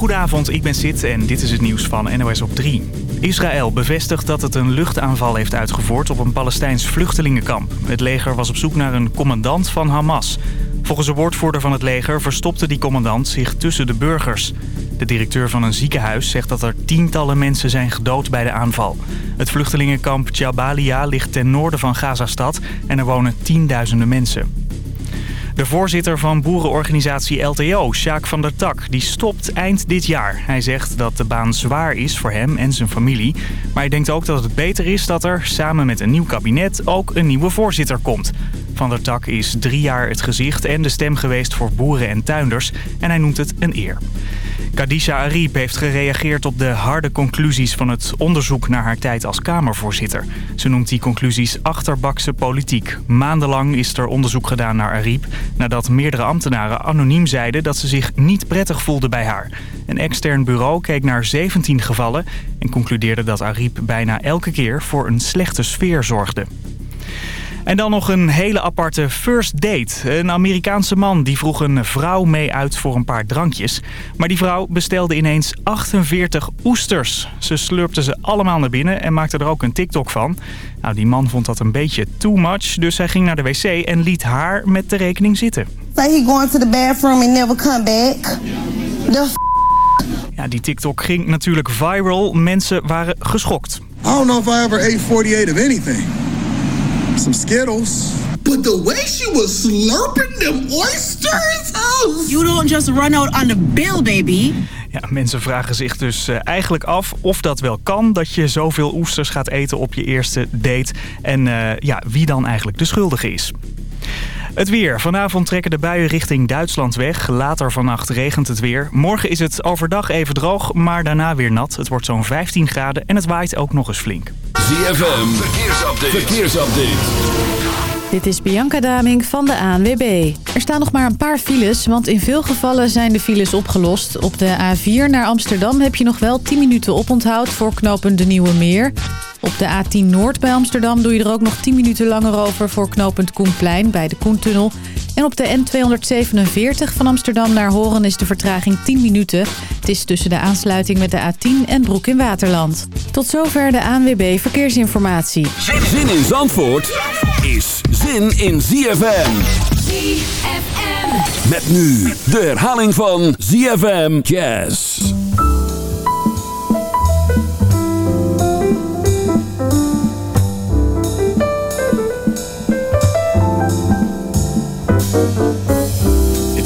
Goedenavond, ik ben Sid en dit is het nieuws van NOS op 3. Israël bevestigt dat het een luchtaanval heeft uitgevoerd op een Palestijns vluchtelingenkamp. Het leger was op zoek naar een commandant van Hamas. Volgens een woordvoerder van het leger verstopte die commandant zich tussen de burgers. De directeur van een ziekenhuis zegt dat er tientallen mensen zijn gedood bij de aanval. Het vluchtelingenkamp Jabalia ligt ten noorden van Gazastad en er wonen tienduizenden mensen. De voorzitter van boerenorganisatie LTO, Sjaak van der Tak, die stopt eind dit jaar. Hij zegt dat de baan zwaar is voor hem en zijn familie. Maar hij denkt ook dat het beter is dat er, samen met een nieuw kabinet, ook een nieuwe voorzitter komt. Van der Tak is drie jaar het gezicht en de stem geweest voor boeren en tuinders. En hij noemt het een eer. Kadisha Ariep heeft gereageerd op de harde conclusies van het onderzoek naar haar tijd als Kamervoorzitter. Ze noemt die conclusies achterbakse politiek. Maandenlang is er onderzoek gedaan naar Ariep nadat meerdere ambtenaren anoniem zeiden dat ze zich niet prettig voelden bij haar. Een extern bureau keek naar 17 gevallen en concludeerde dat Ariep bijna elke keer voor een slechte sfeer zorgde. En dan nog een hele aparte first date. Een Amerikaanse man die vroeg een vrouw mee uit voor een paar drankjes. Maar die vrouw bestelde ineens 48 oesters. Ze slurpte ze allemaal naar binnen en maakte er ook een TikTok van. Nou, die man vond dat een beetje too much, dus hij ging naar de wc en liet haar met de rekening zitten. Say he going to the bathroom and never come back. The f Ja, die TikTok ging natuurlijk viral. Mensen waren geschokt. I don't know if I ever ate 48 of anything. Some Skittles. But the way she was slurping them oysters, oh, You don't just run out on the bill, baby. Ja, mensen vragen zich dus eh, eigenlijk af of dat wel kan... dat je zoveel oesters gaat eten op je eerste date. En eh, ja, wie dan eigenlijk de schuldige is. Het weer. Vanavond trekken de buien richting Duitsland weg. Later vannacht regent het weer. Morgen is het overdag even droog, maar daarna weer nat. Het wordt zo'n 15 graden en het waait ook nog eens flink. ZFM, verkeersupdate. verkeersupdate. Dit is Bianca Daming van de ANWB. Er staan nog maar een paar files, want in veel gevallen zijn de files opgelost. Op de A4 naar Amsterdam heb je nog wel 10 minuten oponthoud voor knooppunt De Nieuwe Meer. Op de A10 Noord bij Amsterdam doe je er ook nog 10 minuten langer over voor knooppunt Koenplein bij de Koentunnel. En op de N247 van Amsterdam naar Horen is de vertraging 10 minuten. Het is tussen de aansluiting met de A10 en Broek in Waterland. Tot zover de ANWB Verkeersinformatie. Zin in Zandvoort is zin in ZFM. ZFM. Met nu de herhaling van ZFM Jazz.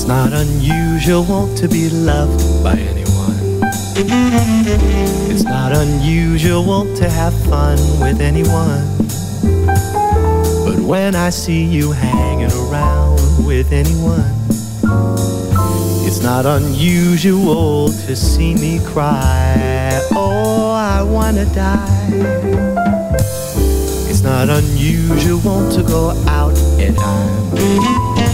It's not unusual to be loved by anyone. It's not unusual to have fun with anyone. But when I see you hanging around with anyone, it's not unusual to see me cry. Oh, I wanna die. It's not unusual to go out at time.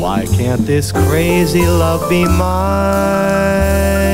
Why can't this crazy love be mine?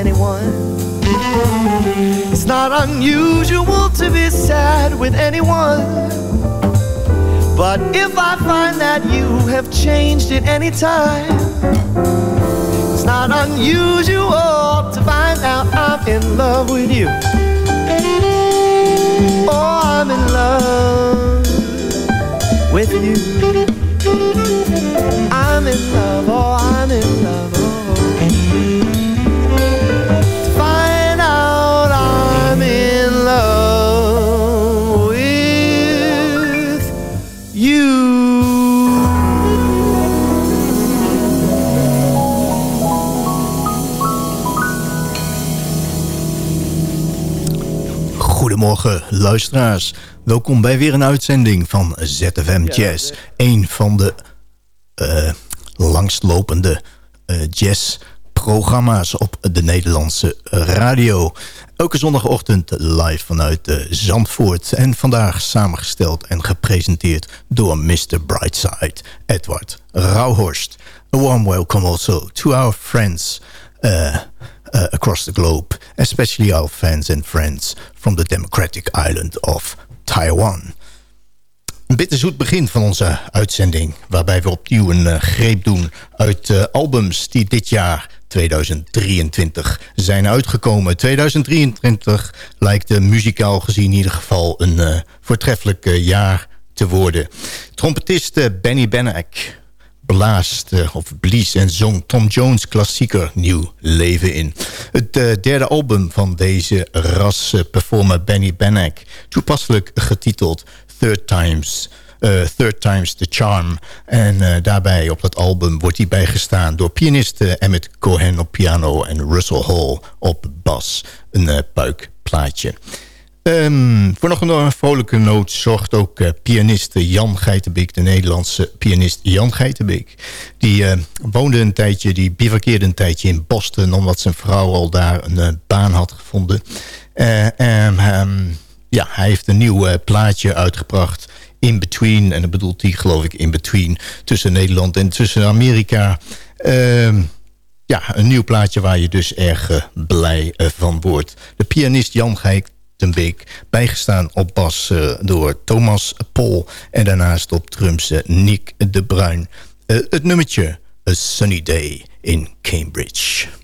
Anyone. It's not unusual to be sad with anyone. But if I find that you have changed at any time, it's not unusual to find out I'm in love with you. Oh, I'm in love with you. I'm in love, Goedemorgen luisteraars. Welkom bij weer een uitzending van ZFM Jazz. Een van de eh, langstlopende eh, jazzprogramma's op de Nederlandse radio. Elke zondagochtend live vanuit eh, Zandvoort. En vandaag samengesteld en gepresenteerd door Mr. Brightside, Edward Rauhorst. A warm welcome also to our friends... uh, uh, across the globe, especially our fans and friends from the democratic island of Taiwan. Een bitterzoet begin van onze uitzending... waarbij we opnieuw een uh, greep doen uit uh, albums die dit jaar 2023 zijn uitgekomen. 2023 lijkt uh, muzikaal gezien in ieder geval een voortreffelijk jaar te worden. Trompetist Benny Benack blaast uh, of blies en zong Tom Jones klassieker Nieuw Leven in. Het uh, derde album van deze ras uh, performer Benny Benack, toepasselijk getiteld Third Times... Third Times the Charm. En daarbij op dat album wordt hij bijgestaan door pianisten Emmett Cohen op piano en Russell Hall op bas. Een puikplaatje. Um, voor nog een vrolijke noot zorgt ook uh, pianist Jan Geitenbeek... de Nederlandse pianist Jan Geitenbeek. Die uh, woonde een tijdje, die bivakkeerde een tijdje in Boston... omdat zijn vrouw al daar een baan had gevonden. en um, ja, hij heeft een nieuw plaatje uitgebracht... In Between, en dat bedoelt hij geloof ik in Between... tussen Nederland en tussen Amerika... Ehm, ja, een nieuw plaatje waar je dus erg blij van wordt. De pianist Jan Geitenbeek Beek. Bijgestaan op bas uh, door Thomas Pol. En daarnaast op drums uh, Nick de Bruin. Uh, het nummertje A Sunny Day in Cambridge.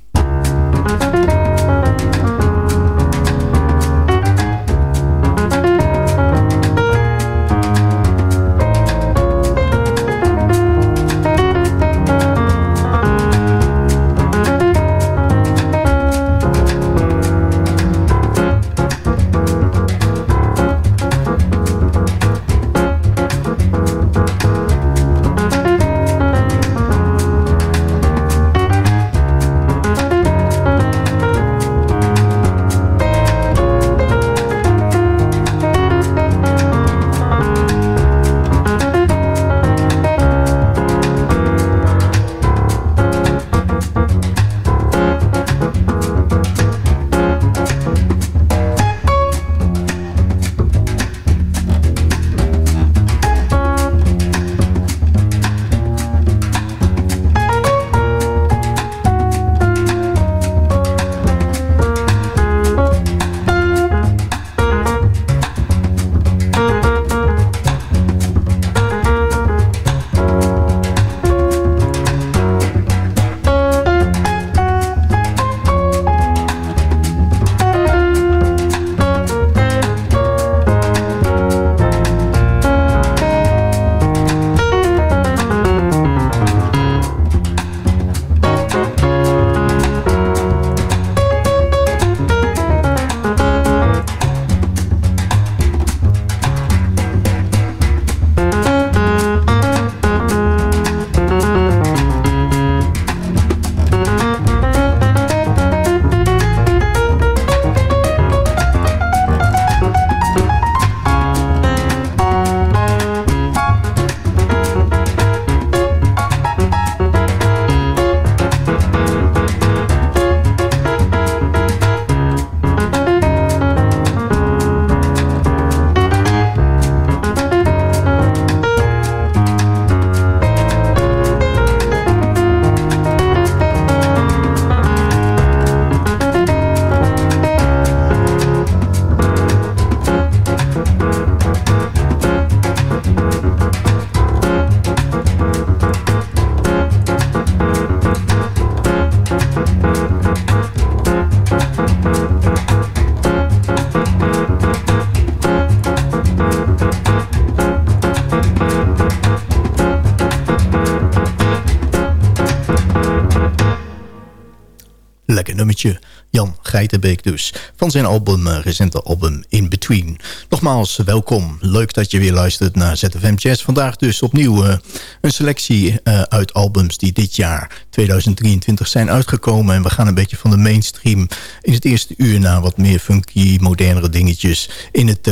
Geitenbeek dus. Van zijn album, uh, recente album In Between. Nogmaals, welkom. Leuk dat je weer luistert naar ZFM Jazz. Vandaag dus opnieuw uh, een selectie uh, uit albums die dit jaar 2023 zijn uitgekomen. En we gaan een beetje van de mainstream in het eerste uur naar wat meer funky, modernere dingetjes. In het,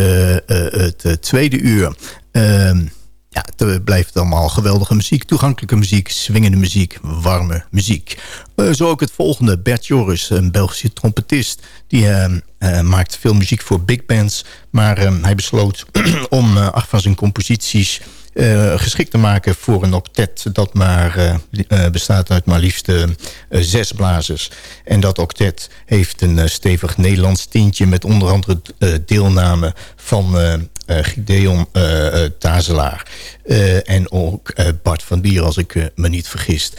het tweede uur... Ehm, ja, het blijft allemaal geweldige muziek. Toegankelijke muziek, swingende muziek, warme muziek. Uh, zo ook het volgende. Bert Joris, een Belgische trompetist. Die uh, uh, maakt veel muziek voor big bands. Maar hij besloot om acht van zijn composities... geschikt te maken voor een octet dat maar bestaat uit maar liefst zes blazers. En dat octet heeft een stevig Nederlands tintje... met onder andere deelname van Gideon uh, Tazelaar. Uh, en ook Bart van Bier, als ik me niet vergis.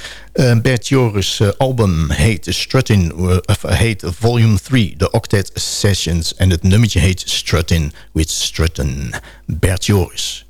Bert Joris' album heet Strutin, heet Volume 3, de Octet Sessions. En het nummertje heet Strutin with Strutten. Bert Joris.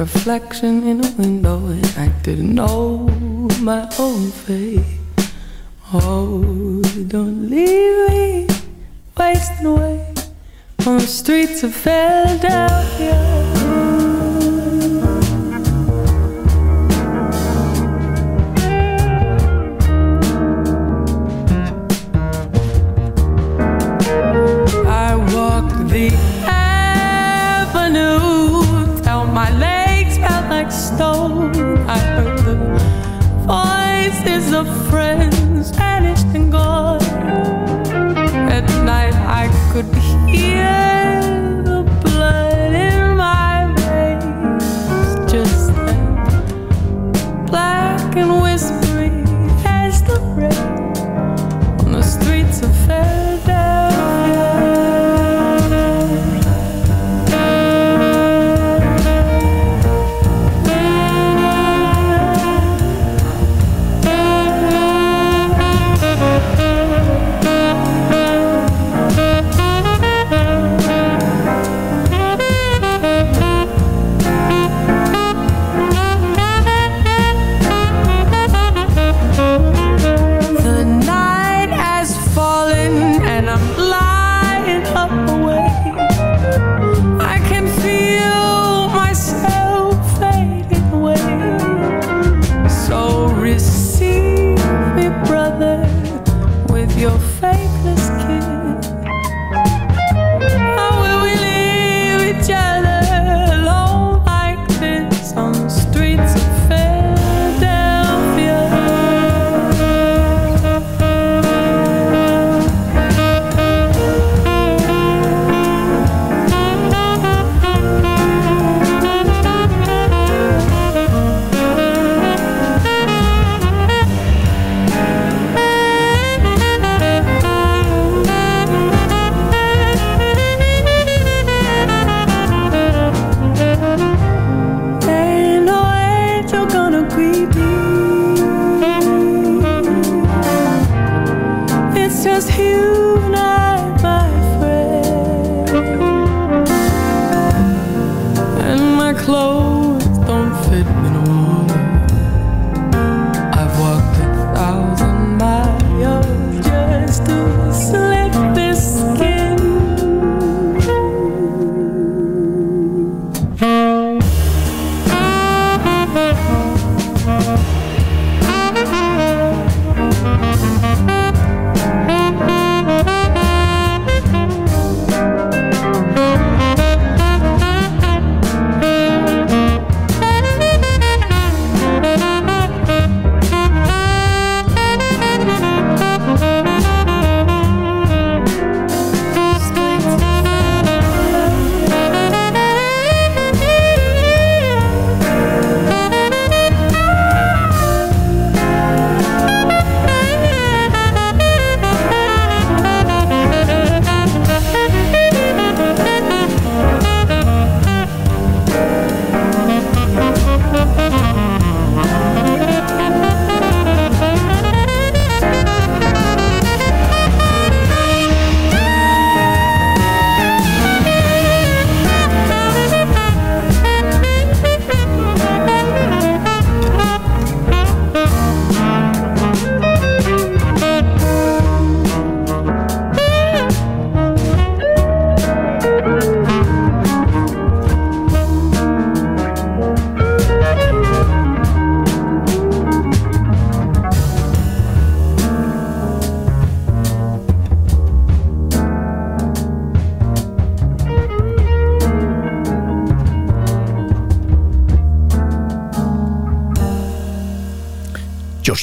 Reflection in a window and I didn't know my own face. Oh, don't leave me wasting away on the streets of Philadelphia.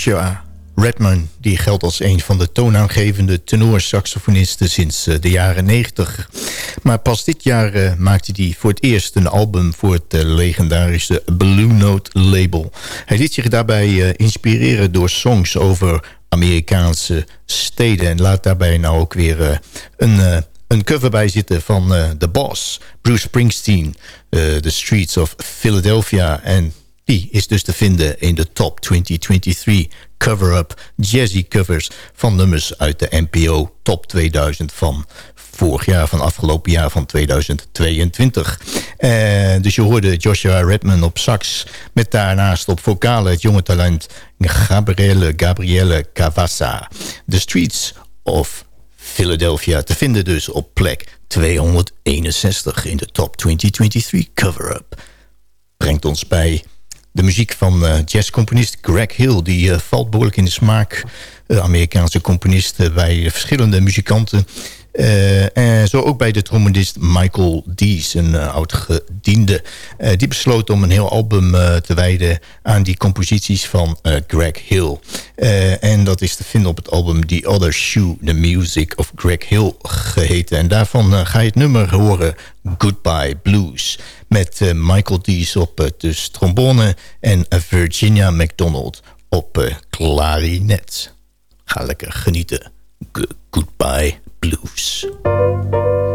Joshua Redman, die geldt als een van de toonaangevende tenorsaxofonisten sinds eh, de jaren 90. Maar pas dit jaar uh, maakte hij voor het eerst een album voor het uh, legendarische Blue Note label. Hij liet zich daarbij inspireren door songs over Amerikaanse steden en laat daarbij nou ook weer een een cover bij zitten van The Boss, Bruce Springsteen, The Streets of Philadelphia. En die is dus te vinden in de Top 2023 Cover-Up Jazzy Covers van nummers uit de NPO Top 2000 van vorig jaar, van afgelopen jaar van 2022. Uh, dus je hoorde Joshua Redman op sax, met daarnaast op vocale het jonge talent Gabriele, Gabriele Cavassa. The Streets of Philadelphia te vinden dus op plek 261 in de Top 2023 Cover-Up. Brengt ons bij de muziek van uh, jazzcomponist Greg Hill. Die uh, valt behoorlijk in de smaak. Uh, Amerikaanse componist bij verschillende muzikanten. Uh, en zo ook bij de trombonist Michael Dees, een uh, oud-gediende. Uh, die besloot om een heel album te wijden aan die composities van Greg Hill. en dat is te vinden op het album The Other Shoe, The Music of Greg Hill geheten. En daarvan ga je het nummer horen, Goodbye Blues. Met Michael Dees op dus trombone en Virginia McDonald op klarinet. Ga lekker genieten. Goodbye blues.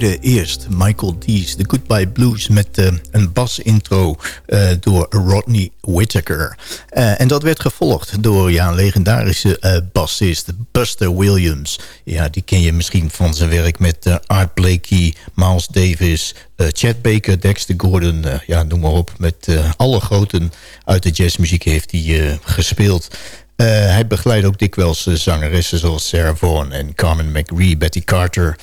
Hoorde eerst Michael Dees, de Goodbye Blues... met eh, een bas-intro eh, door Rodney Whittaker. Eh, en dat werd gevolgd door ja, een legendarische bassist Buster Williams. Ja, die ken je misschien van zijn werk met Art Blakey, Miles Davis... Chad Baker, Dexter Gordon, ja, noem maar op. Met alle groten uit de jazzmuziek heeft hij gespeeld... Uh, hij begeleidt ook dikwijls uh, zangeressen zoals Sarah Vaughan en Carmen McRae, Betty Carter.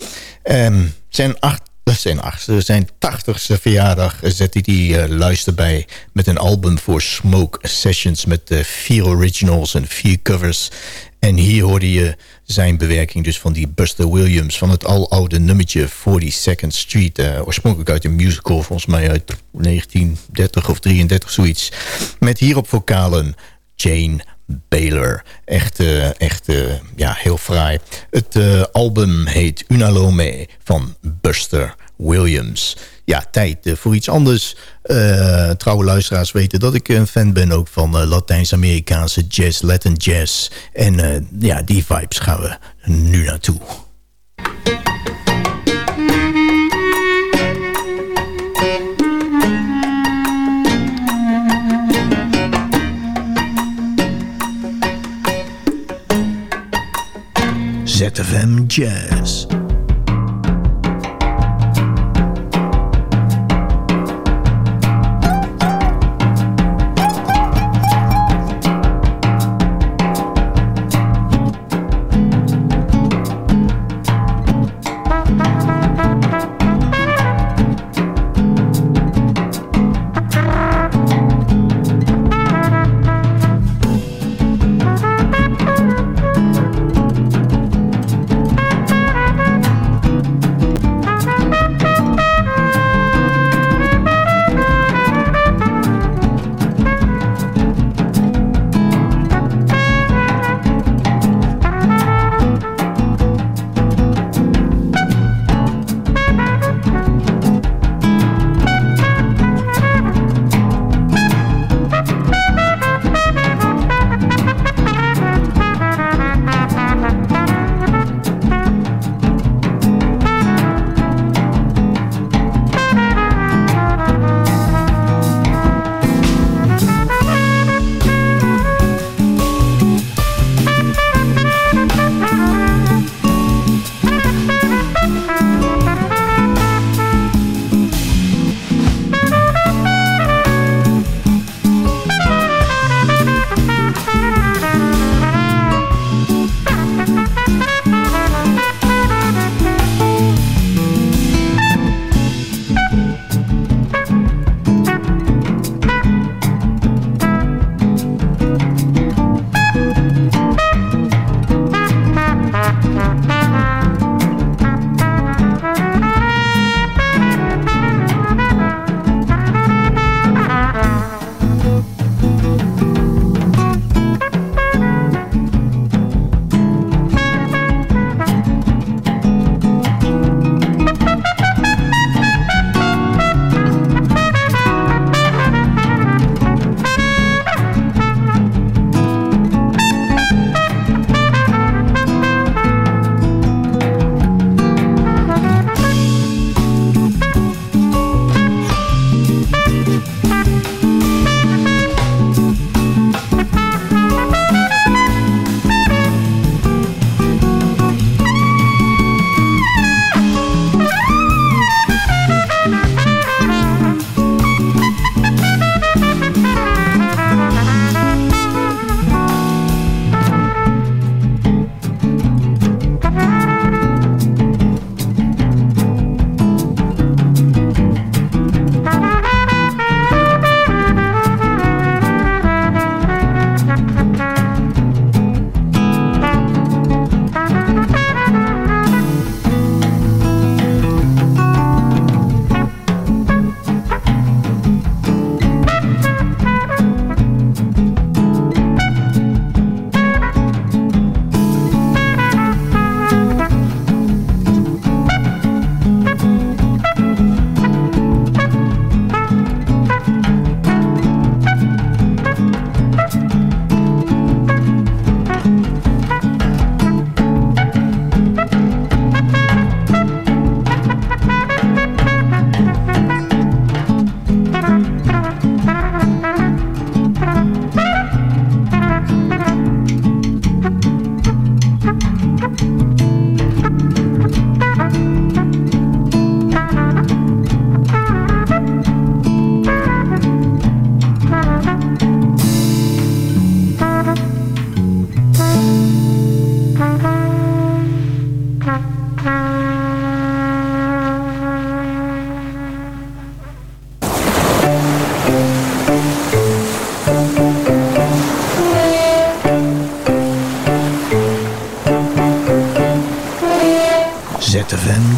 Um, zijn, acht, zijn, achtste, zijn tachtigste verjaardag zet hij die uh, luister bij met een album voor Smoke Sessions met vier originals en vier covers. En hier hoorde je zijn bewerking dus van die Buster Williams... van het aloude nummertje 42nd Street. Oorspronkelijk uit een musical, volgens mij uit 1930 of 33, zoiets. Met hierop vocalen Jane Baylor. Echt, uh, echt uh, ja, heel fraai. Het uh, album heet Unalome van Buster Williams. Ja, tijd voor iets anders. trouwe luisteraars weten dat ik een fan ben ook van Latijns-Amerikaanse jazz, Latin jazz. En ja, die vibes gaan we nu naartoe. ZFM Jazz.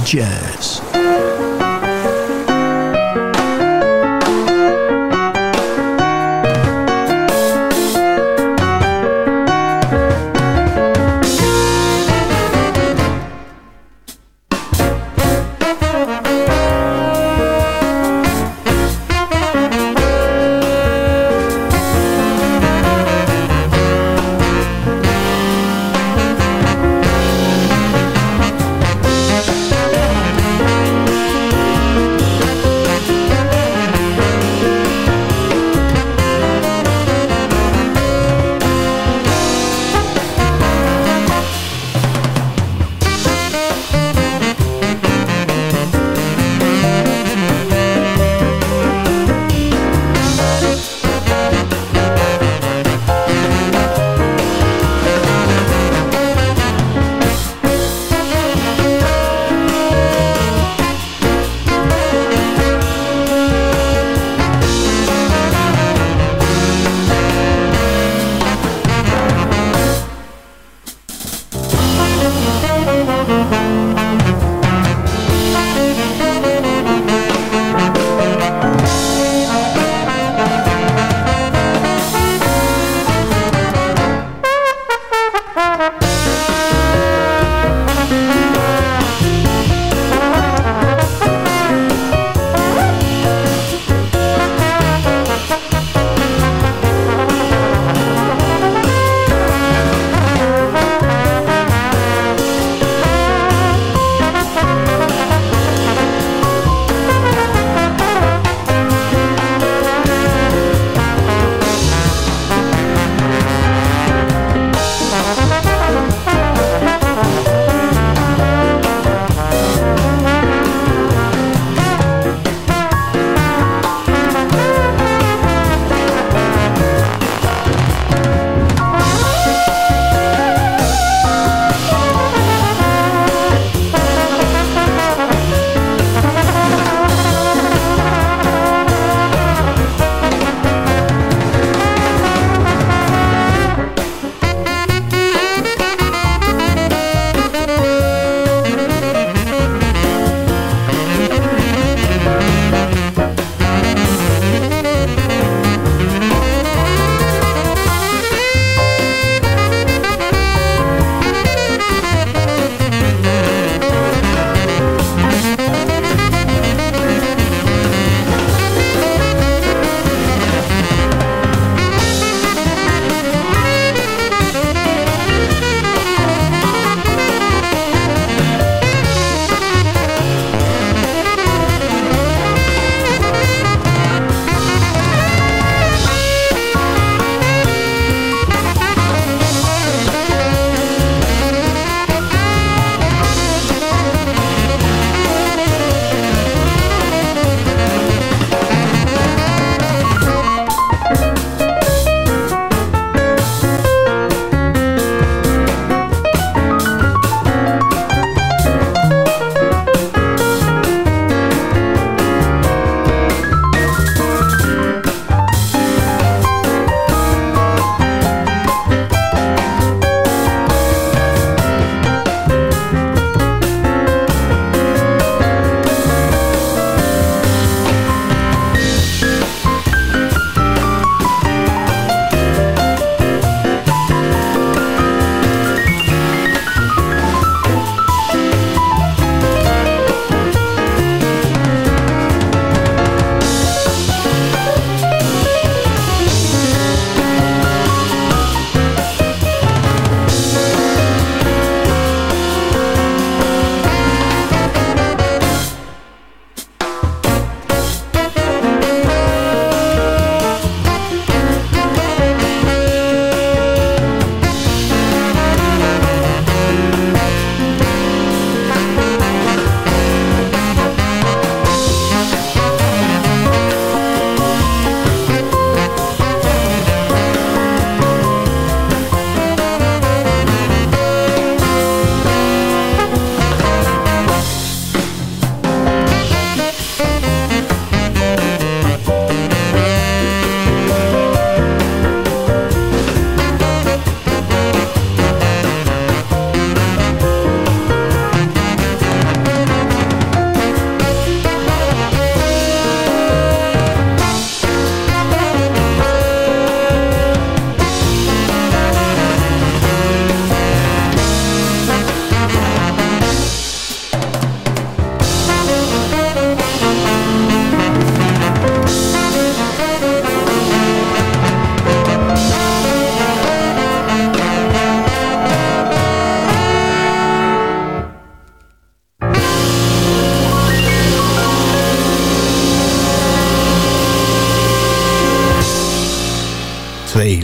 Jazz.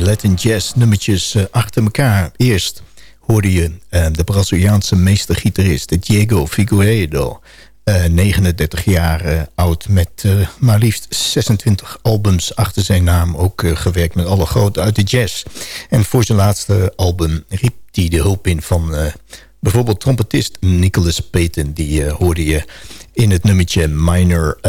Latin jazz nummertjes achter elkaar. Eerst hoorde je de Braziliaanse meestergitarist Diego Figueiredo... 39 jaar oud met maar liefst 26 albums achter zijn naam. Ook gewerkt met alle grote uit de jazz. En voor zijn laatste album riep hij de hulp in van bijvoorbeeld trompetist Nicholas Payton. Die hoorde je in het nummertje Minor,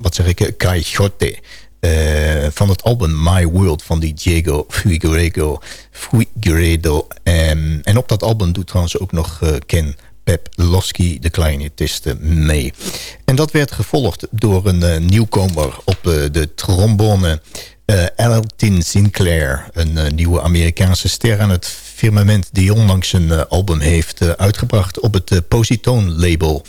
wat zeg ik, Caixote... Uh, van het album My World van die Diego Figueiredo. Figueiredo. Um, en op dat album doet trouwens ook nog uh, Ken Pep Losky, de clarinetiste, mee. En dat werd gevolgd door een uh, nieuwkomer op de trombone... Elton Sinclair, een nieuwe Amerikaanse ster aan het firmament... die onlangs een album heeft uitgebracht op het Positone label...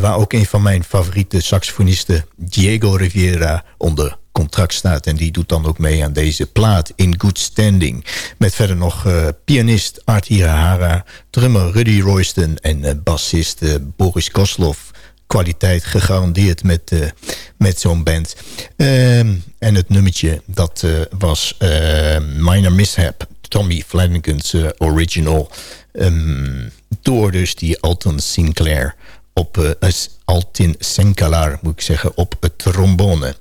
waar ook een van mijn favoriete saxofonisten, Diego Rivera, onder contract staat. En die doet dan ook mee aan deze plaat in good standing. Met verder nog uh, pianist Artie Hara, drummer Rudy Royston en uh, bassist uh, Boris Koslov. Kwaliteit gegarandeerd met, met zo'n band. Ehm, en het nummertje, dat was Minor Mishap. Tommy Flanagan's original. Um, door dus die Alton Sinclair op Altin Senkalar, moet ik zeggen, op het trombone.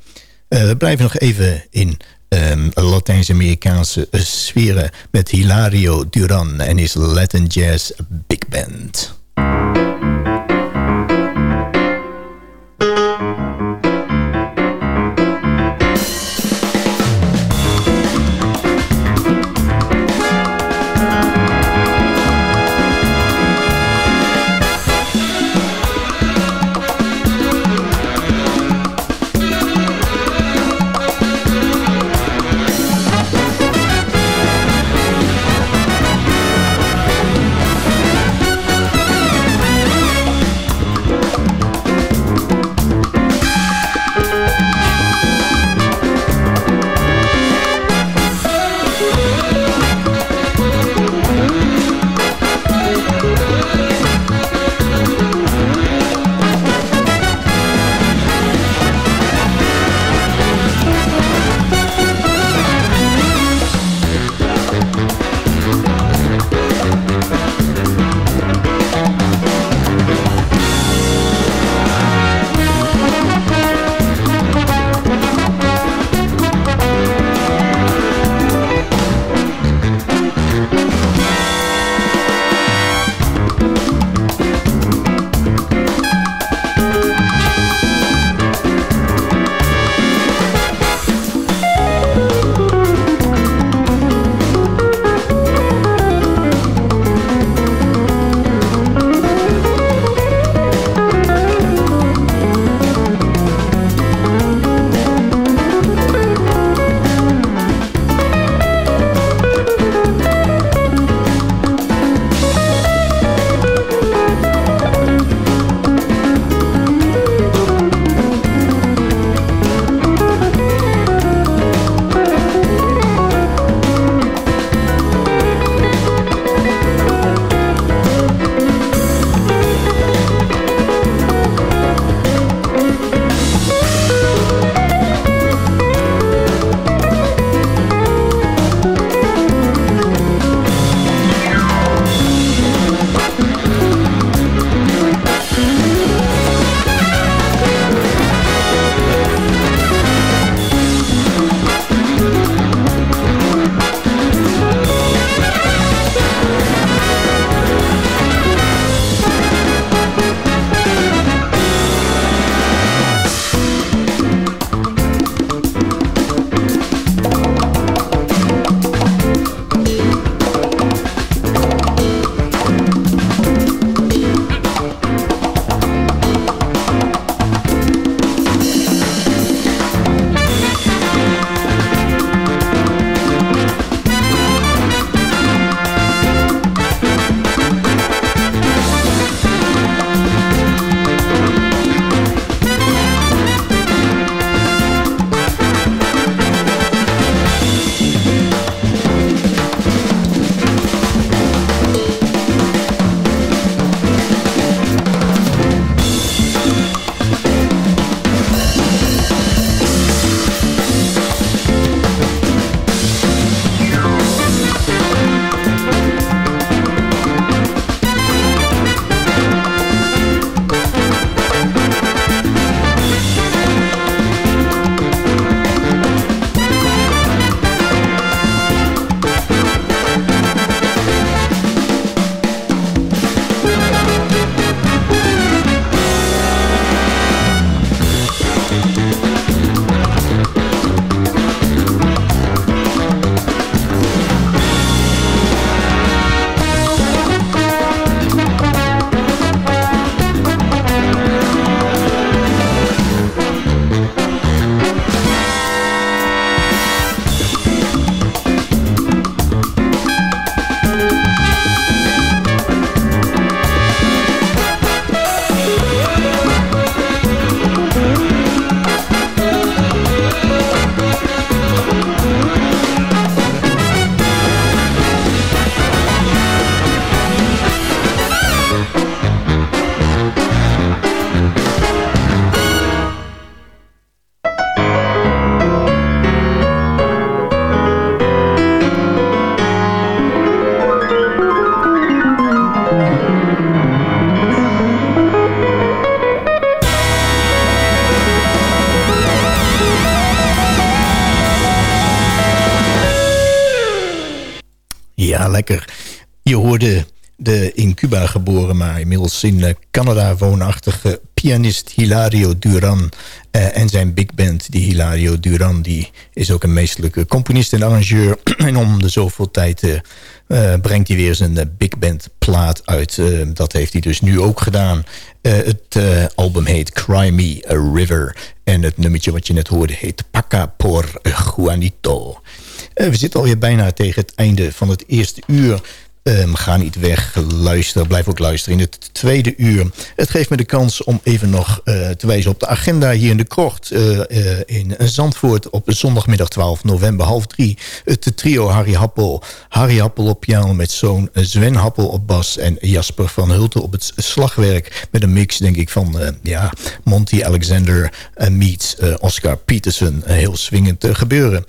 Uh, we blijven nog even in um, Latijns-Amerikaanse sferen met Hilario Duran en his Latin Jazz Big Band. De in Cuba geboren, maar inmiddels in eh, Canada woonachtige pianist Hilario Duran uh, en zijn big band. Die Hilario Duran die is ook een meestelijke componist en arrangeur. en om de zoveel tijd uh, brengt hij weer zijn big band plaat uit. dat heeft hij dus nu ook gedaan. het album heet Cry Me a River. En het nummertje wat je net hoorde heet Paca por Juanito. we zitten alweer bijna tegen het einde van het eerste uur. Um, ga niet weg, luister, blijf ook luisteren in het tweede uur. Het geeft me de kans om even nog uh, te wijzen op de agenda hier in de Kort. Uh, uh, in Zandvoort op zondagmiddag 12 november, half drie. Het trio Harry Happel. Harry Happel op piano met zoon Sven Happel op bas... en Jasper van Hulten op het slagwerk. Met een mix, denk ik, van ja, Monty Alexander meets Oscar Peterson. heel swingend gebeuren.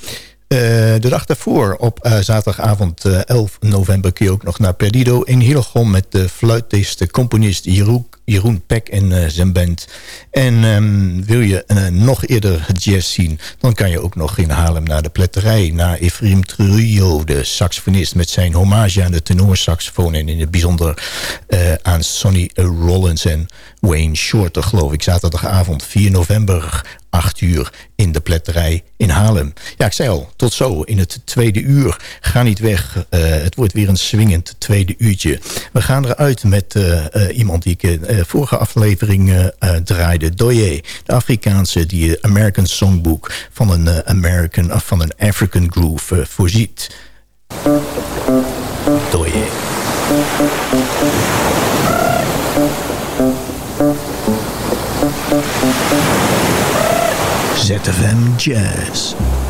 Uh, de dag daarvoor, op uh, zaterdagavond uh, 11 november... kun je ook nog naar Perdido in Hillegom... met de fluitist, de componist Jeroen, Jeroen Peck en zijn band. En um, wil je nog eerder jazz zien... dan kan je ook nog in Haarlem naar de pletterij... naar Ephraim Trujillo, de saxofonist... met zijn hommage aan de tenorsaxofoon... en in het bijzonder aan Sonny Rollins en Wayne Shorter, geloof ik. Zaterdagavond 4 november 8 uur in de pletterij in Haarlem. Ja, ik zei al, tot zo in het tweede uur. Ga niet weg, uh, het wordt weer een swingend tweede uurtje. We gaan eruit met uh, uh, iemand die ik vorige aflevering draaide. Doye, de Afrikaanse die American Songbook van een, American, van een African Groove voorziet. Doye. ZFM Jazz.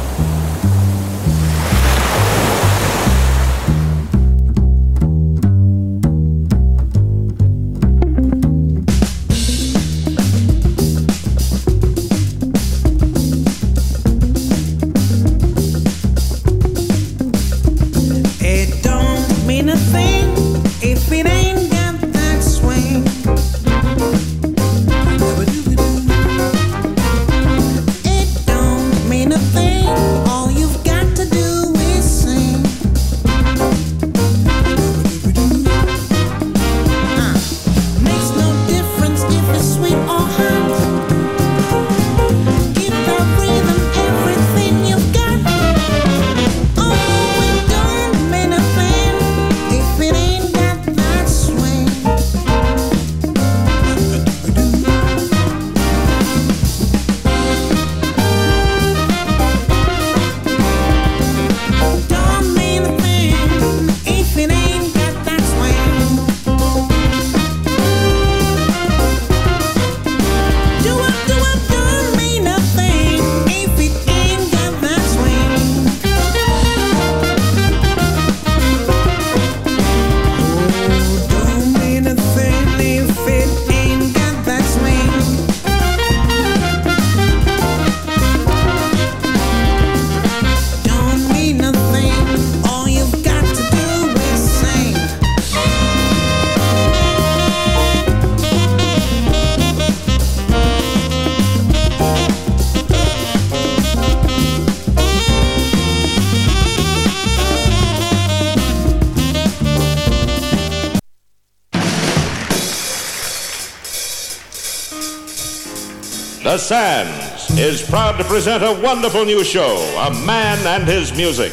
Sands is proud to present a wonderful new show, A Man and His Music.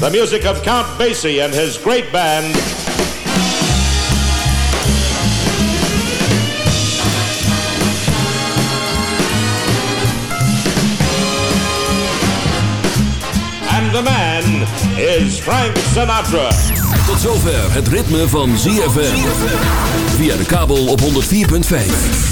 The music of Count Basie and his great band. And the man is Frank Sinatra. Tot zover het ritme van ZFM. Via de kabel op 104.5.